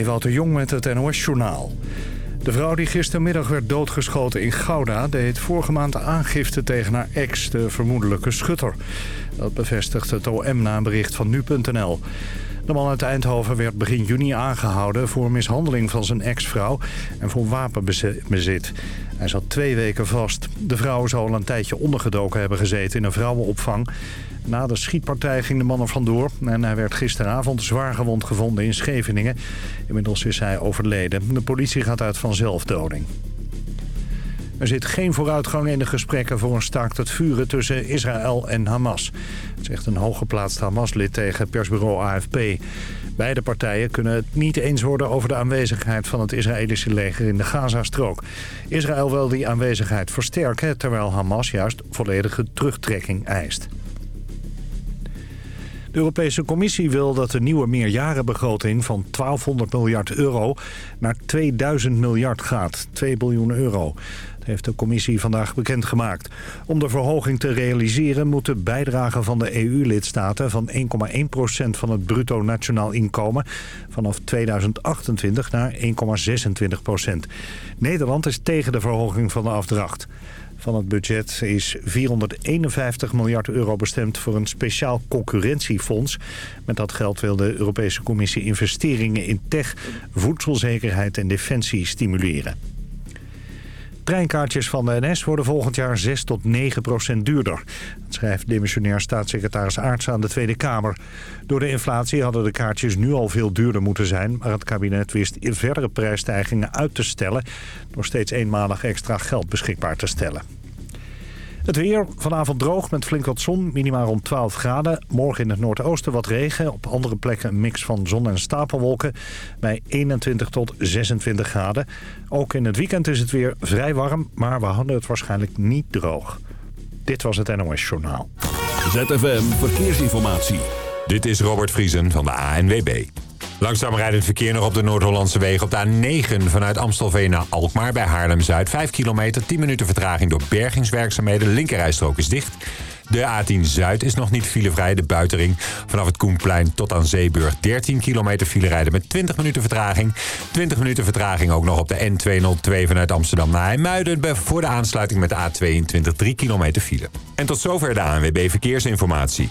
Ewout de Jong met het NOS-journaal. De vrouw die gistermiddag werd doodgeschoten in Gouda... deed vorige maand aangifte tegen haar ex, de vermoedelijke schutter. Dat bevestigt het OM na een bericht van nu.nl. De man uit Eindhoven werd begin juni aangehouden... voor mishandeling van zijn ex-vrouw en voor wapenbezit. Hij zat twee weken vast. De vrouw zou al een tijdje ondergedoken hebben gezeten in een vrouwenopvang... Na de schietpartij ging de man er vandoor en hij werd gisteravond zwaar gewond gevonden in Scheveningen. Inmiddels is hij overleden. De politie gaat uit van zelfdoding. Er zit geen vooruitgang in de gesprekken voor een staakt het vuren tussen Israël en Hamas. Zegt een hooggeplaatst Hamas-lid tegen persbureau AFP. Beide partijen kunnen het niet eens worden over de aanwezigheid van het Israëlische leger in de Gazastrook. Israël wil die aanwezigheid versterken, terwijl Hamas juist volledige terugtrekking eist. De Europese Commissie wil dat de nieuwe meerjarenbegroting van 1200 miljard euro naar 2000 miljard gaat. 2 biljoen euro. Dat heeft de commissie vandaag bekendgemaakt. Om de verhoging te realiseren moet de bijdrage van de EU-lidstaten van 1,1% van het bruto nationaal inkomen vanaf 2028 naar 1,26%. Nederland is tegen de verhoging van de afdracht. Van het budget is 451 miljard euro bestemd voor een speciaal concurrentiefonds. Met dat geld wil de Europese Commissie investeringen in tech, voedselzekerheid en defensie stimuleren. Treinkaartjes van de NS worden volgend jaar 6 tot 9 procent duurder. Dat schrijft demissionair staatssecretaris Aarts aan de Tweede Kamer. Door de inflatie hadden de kaartjes nu al veel duurder moeten zijn... maar het kabinet wist verdere prijsstijgingen uit te stellen... door steeds eenmalig extra geld beschikbaar te stellen. Het weer vanavond droog met flink wat zon, minimaal rond 12 graden. Morgen in het noordoosten wat regen. Op andere plekken een mix van zon en stapelwolken bij 21 tot 26 graden. Ook in het weekend is het weer vrij warm, maar we hadden het waarschijnlijk niet droog. Dit was het NOS Journaal. ZFM Verkeersinformatie. Dit is Robert Vriesen van de ANWB. Langzaam rijdend verkeer nog op de Noord-Hollandse wegen. Op de A9 vanuit Amstelveen naar Alkmaar bij Haarlem-Zuid. 5 kilometer, 10 minuten vertraging door bergingswerkzaamheden. De linkerrijstrook is dicht. De A10 Zuid is nog niet filevrij, de buitenring. Vanaf het Koenplein tot aan Zeeburg 13 kilometer file rijden met 20 minuten vertraging. 20 minuten vertraging ook nog op de N202 vanuit Amsterdam naar IJmuiden... voor de aansluiting met de A22 3 kilometer file. En tot zover de ANWB Verkeersinformatie.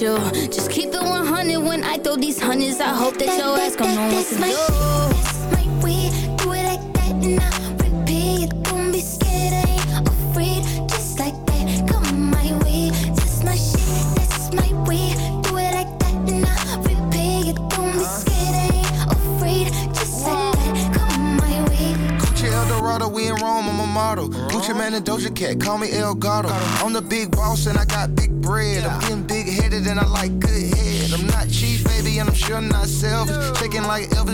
you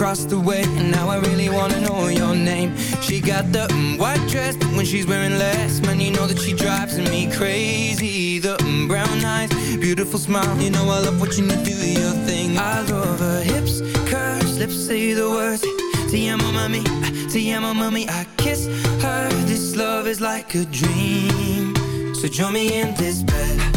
Across the way, and now I really wanna know your name. She got the mm, white dress, but when she's wearing less, man, you know that she drives me crazy. The mm, brown eyes, beautiful smile, you know I love watching you do your thing. I love her hips, curves, lips say the words. Te amo, mami, te amo, mami. I kiss her. This love is like a dream. So join me in this bed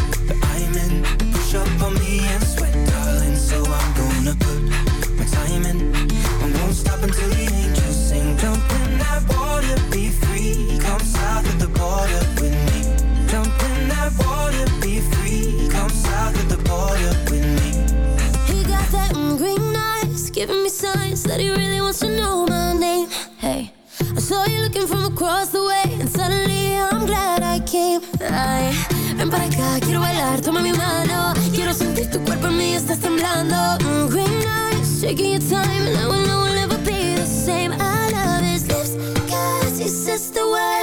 giving me signs that he really wants to know my name. Hey, I saw you looking from across the way, and suddenly I'm glad I came. Ay, ven para acá, quiero bailar, toma mi mano. Quiero sentir tu cuerpo en mí, estás temblando. Mm, green eyes, taking your time, and I will never be the same. I love his lips, cause he says the words.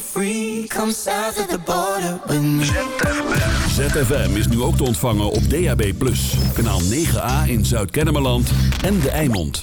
free. The border with me. ZFM is nu ook te ontvangen op DAB+. Kanaal 9A in Zuid-Kennemerland en De Eimond.